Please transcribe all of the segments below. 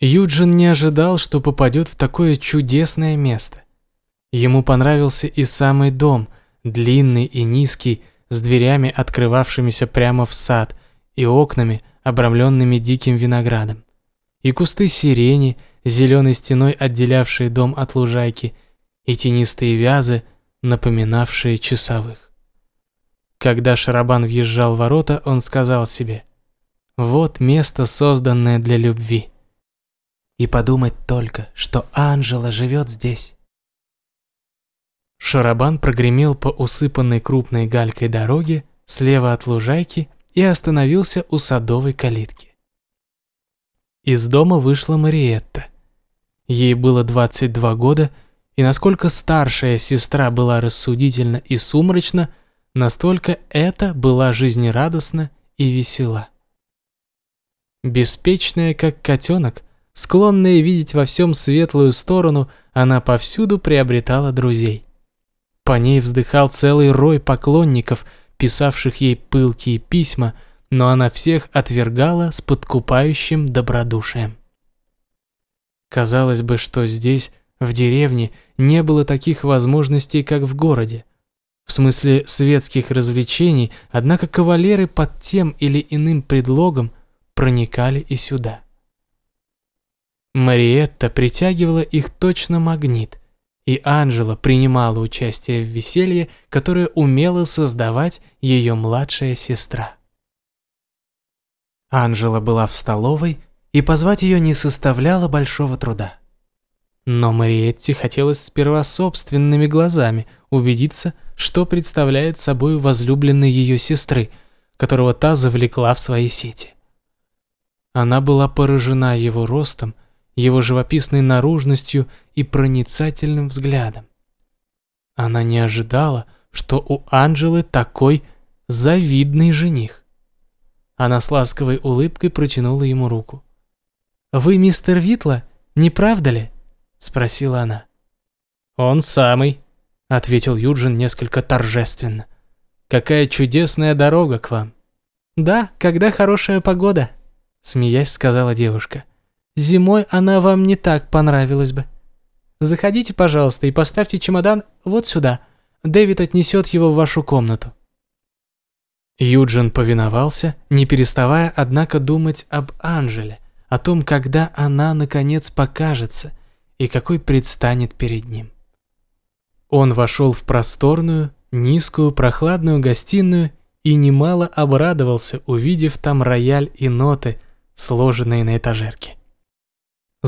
Юджин не ожидал, что попадет в такое чудесное место. Ему понравился и самый дом, длинный и низкий, с дверями, открывавшимися прямо в сад, и окнами, обрамленными диким виноградом. И кусты сирени, зеленой стеной отделявшие дом от лужайки, и тенистые вязы, напоминавшие часовых. Когда Шарабан въезжал в ворота, он сказал себе, «Вот место, созданное для любви». И подумать только, что Анжела живет здесь. Шарабан прогремел по усыпанной крупной галькой дороге слева от лужайки и остановился у садовой калитки. Из дома вышла Мариетта. Ей было 22 года, и насколько старшая сестра была рассудительна и сумрачна, настолько эта была жизнерадостна и весела. Беспечная, как котенок, склонная видеть во всем светлую сторону, она повсюду приобретала друзей. По ней вздыхал целый рой поклонников, писавших ей пылкие письма, но она всех отвергала с подкупающим добродушием. Казалось бы, что здесь в деревне не было таких возможностей, как в городе. В смысле светских развлечений, однако кавалеры под тем или иным предлогом проникали и сюда. Мариетта притягивала их точно магнит, и Анжела принимала участие в веселье, которое умела создавать ее младшая сестра. Анжела была в столовой, и позвать ее не составляло большого труда. Но Мариетте хотелось сперва собственными глазами убедиться, что представляет собой возлюбленный ее сестры, которого та завлекла в свои сети. Она была поражена его ростом, его живописной наружностью и проницательным взглядом. Она не ожидала, что у Анжелы такой завидный жених. Она с ласковой улыбкой протянула ему руку. «Вы мистер Витла, не правда ли?» спросила она. «Он самый», — ответил Юджин несколько торжественно. «Какая чудесная дорога к вам». «Да, когда хорошая погода», — смеясь сказала девушка. «Зимой она вам не так понравилась бы. Заходите, пожалуйста, и поставьте чемодан вот сюда. Дэвид отнесет его в вашу комнату». Юджин повиновался, не переставая, однако, думать об Анжеле, о том, когда она, наконец, покажется, и какой предстанет перед ним. Он вошел в просторную, низкую, прохладную гостиную и немало обрадовался, увидев там рояль и ноты, сложенные на этажерке.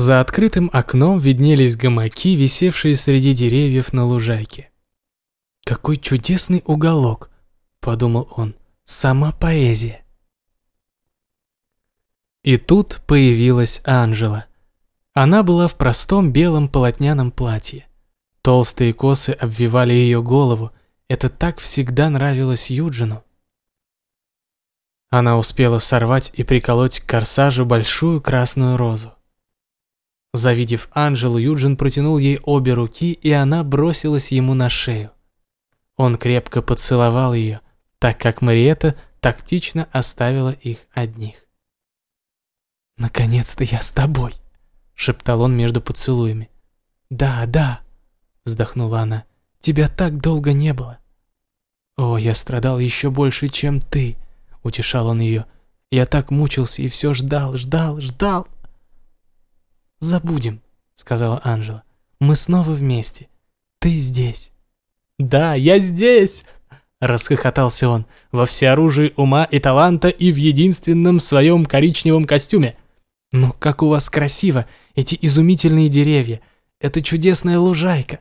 За открытым окном виднелись гамаки, висевшие среди деревьев на лужайке. «Какой чудесный уголок!» — подумал он. «Сама поэзия!» И тут появилась Анжела — она была в простом белом полотняном платье. Толстые косы обвивали ее голову. Это так всегда нравилось Юджину. Она успела сорвать и приколоть к корсажу большую красную розу. Завидев Анжелу, Юджин протянул ей обе руки, и она бросилась ему на шею. Он крепко поцеловал ее, так как Мариэта тактично оставила их одних. «Наконец-то я с тобой!» — шептал он между поцелуями. «Да, да», — вздохнула она, — «тебя так долго не было». «О, я страдал еще больше, чем ты», — утешал он ее. «Я так мучился и все ждал, ждал, ждал». «Забудем», — сказала Анжела. «Мы снова вместе. Ты здесь». «Да, я здесь!» — расхохотался он во всеоружии ума и таланта и в единственном своем коричневом костюме. «Ну, как у вас красиво! Эти изумительные деревья! Это чудесная лужайка!»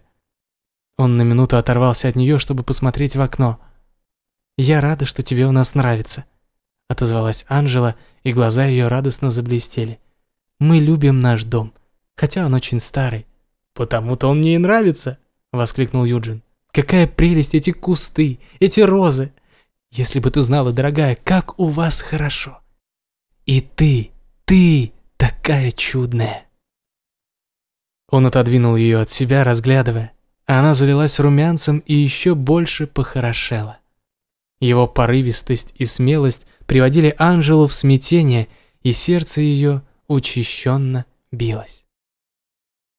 Он на минуту оторвался от нее, чтобы посмотреть в окно. «Я рада, что тебе у нас нравится», — отозвалась Анжела, и глаза ее радостно заблестели. «Мы любим наш дом, хотя он очень старый». «Потому-то он мне и нравится», — воскликнул Юджин. «Какая прелесть эти кусты, эти розы! Если бы ты знала, дорогая, как у вас хорошо! И ты, ты, такая чудная!» Он отодвинул ее от себя, разглядывая, она залилась румянцем и еще больше похорошела. Его порывистость и смелость приводили Анжелу в смятение, и сердце ее учащенно билось.